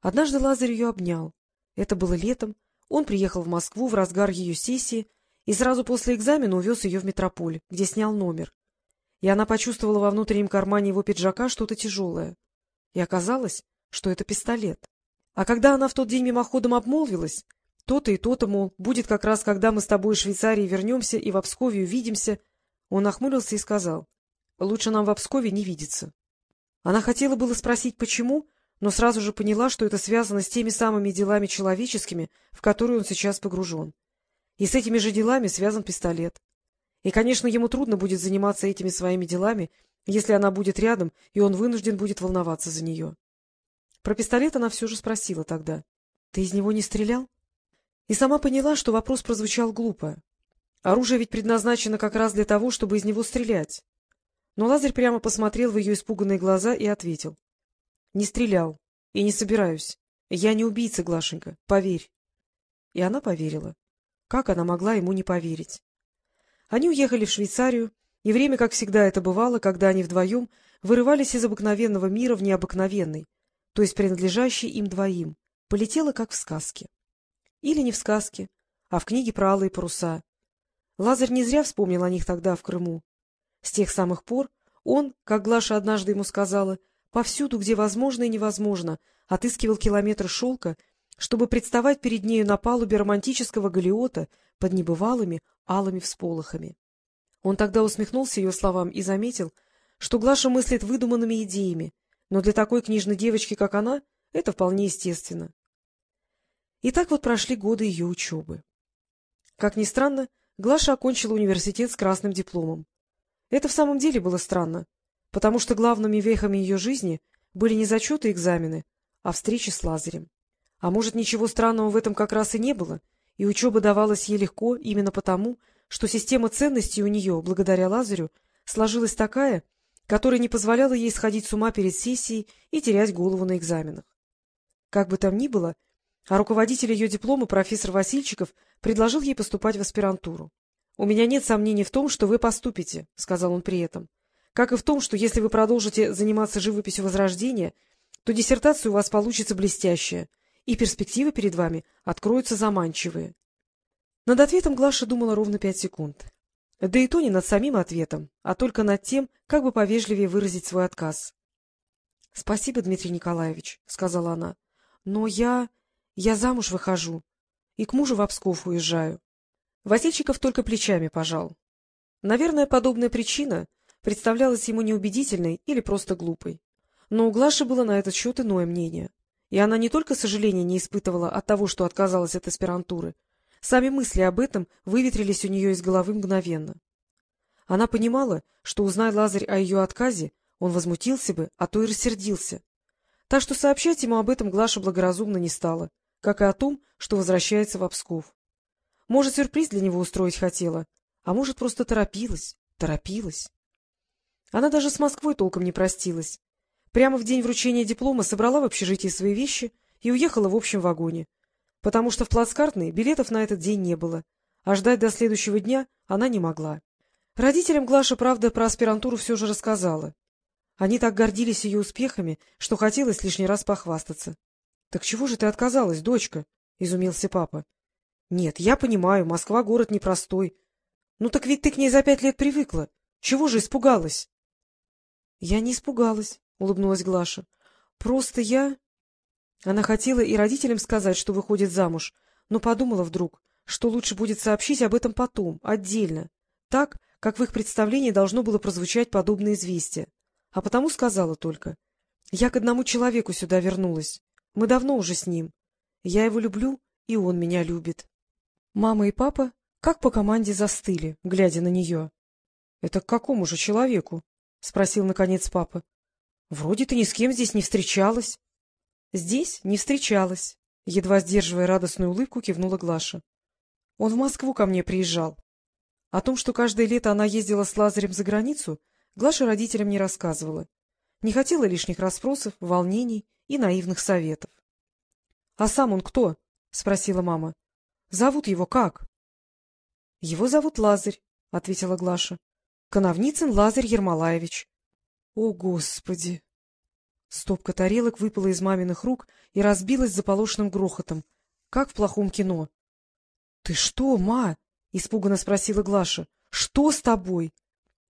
Однажды Лазарь ее обнял. Это было летом. Он приехал в Москву в разгар ее сессии и сразу после экзамена увез ее в метрополь, где снял номер. И она почувствовала во внутреннем кармане его пиджака что-то тяжелое. И оказалось, что это пистолет. А когда она в тот день мимоходом обмолвилась, то-то и то-то, мол, будет как раз, когда мы с тобой из Швейцарии вернемся и в Обскове увидимся, он охмурился и сказал, лучше нам в Обскове не видеться. Она хотела было спросить, почему, но сразу же поняла, что это связано с теми самыми делами человеческими, в которые он сейчас погружен. И с этими же делами связан пистолет. И, конечно, ему трудно будет заниматься этими своими делами, если она будет рядом, и он вынужден будет волноваться за нее. Про пистолет она все же спросила тогда. — Ты из него не стрелял? И сама поняла, что вопрос прозвучал глупо. Оружие ведь предназначено как раз для того, чтобы из него стрелять. Но Лазарь прямо посмотрел в ее испуганные глаза и ответил. — Не стрелял. И не собираюсь. Я не убийца, Глашенька, поверь. И она поверила. Как она могла ему не поверить? Они уехали в Швейцарию, и время, как всегда это бывало, когда они вдвоем вырывались из обыкновенного мира в необыкновенный, то есть принадлежащий им двоим, полетело, как в сказке. Или не в сказке, а в книге про алые паруса. Лазарь не зря вспомнил о них тогда в Крыму. С тех самых пор он, как Глаша однажды ему сказала, повсюду, где возможно и невозможно, отыскивал километры шелка, чтобы представать перед нею на палубе романтического галиота под небывалыми алыми всполохами. Он тогда усмехнулся ее словам и заметил, что Глаша мыслит выдуманными идеями, но для такой книжной девочки, как она, это вполне естественно. И так вот прошли годы ее учебы. Как ни странно, Глаша окончила университет с красным дипломом. Это в самом деле было странно, потому что главными вехами ее жизни были не зачеты и экзамены, а встречи с Лазарем. А может, ничего странного в этом как раз и не было, и учеба давалась ей легко именно потому, что система ценностей у нее, благодаря Лазарю, сложилась такая, которая не позволяла ей сходить с ума перед сессией и терять голову на экзаменах. Как бы там ни было, а руководитель ее диплома, профессор Васильчиков, предложил ей поступать в аспирантуру. — У меня нет сомнений в том, что вы поступите, — сказал он при этом, — как и в том, что если вы продолжите заниматься живописью Возрождения, то диссертация у вас получится блестящая, и перспективы перед вами откроются заманчивые. Над ответом Глаша думала ровно пять секунд. Да и то не над самим ответом, а только над тем, как бы повежливее выразить свой отказ. — Спасибо, Дмитрий Николаевич, — сказала она, — но я... я замуж выхожу и к мужу в Обсков уезжаю. Васильчиков только плечами пожал. Наверное, подобная причина представлялась ему неубедительной или просто глупой. Но у Глаши было на этот счет иное мнение. И она не только сожаления не испытывала от того, что отказалась от аспирантуры, сами мысли об этом выветрились у нее из головы мгновенно. Она понимала, что, узнай Лазарь о ее отказе, он возмутился бы, а то и рассердился. Так что сообщать ему об этом Глаша благоразумно не стала, как и о том, что возвращается в Обсков. Может, сюрприз для него устроить хотела, а может, просто торопилась, торопилась. Она даже с Москвой толком не простилась. Прямо в день вручения диплома собрала в общежитии свои вещи и уехала в общем вагоне, потому что в плацкартной билетов на этот день не было, а ждать до следующего дня она не могла. Родителям Глаша, правда, про аспирантуру все же рассказала. Они так гордились ее успехами, что хотелось лишний раз похвастаться. — Так чего же ты отказалась, дочка? — изумился папа. — Нет, я понимаю, Москва — город непростой. Ну так ведь ты к ней за пять лет привыкла. Чего же испугалась? — Я не испугалась, — улыбнулась Глаша. — Просто я... Она хотела и родителям сказать, что выходит замуж, но подумала вдруг, что лучше будет сообщить об этом потом, отдельно, так, как в их представлении должно было прозвучать подобное известие. А потому сказала только. Я к одному человеку сюда вернулась. Мы давно уже с ним. Я его люблю, и он меня любит. Мама и папа как по команде застыли, глядя на нее. — Это к какому же человеку? — спросил, наконец, папа. — Вроде ты ни с кем здесь не встречалась. — Здесь не встречалась, — едва сдерживая радостную улыбку, кивнула Глаша. — Он в Москву ко мне приезжал. О том, что каждое лето она ездила с Лазарем за границу, Глаша родителям не рассказывала. Не хотела лишних расспросов, волнений и наивных советов. — А сам он кто? — спросила мама. — Зовут его как? — Его зовут Лазарь, — ответила Глаша. — Коновницын Лазарь Ермолаевич. — О, Господи! Стопка тарелок выпала из маминых рук и разбилась заполошенным грохотом, как в плохом кино. — Ты что, ма? — испуганно спросила Глаша. — Что с тобой? —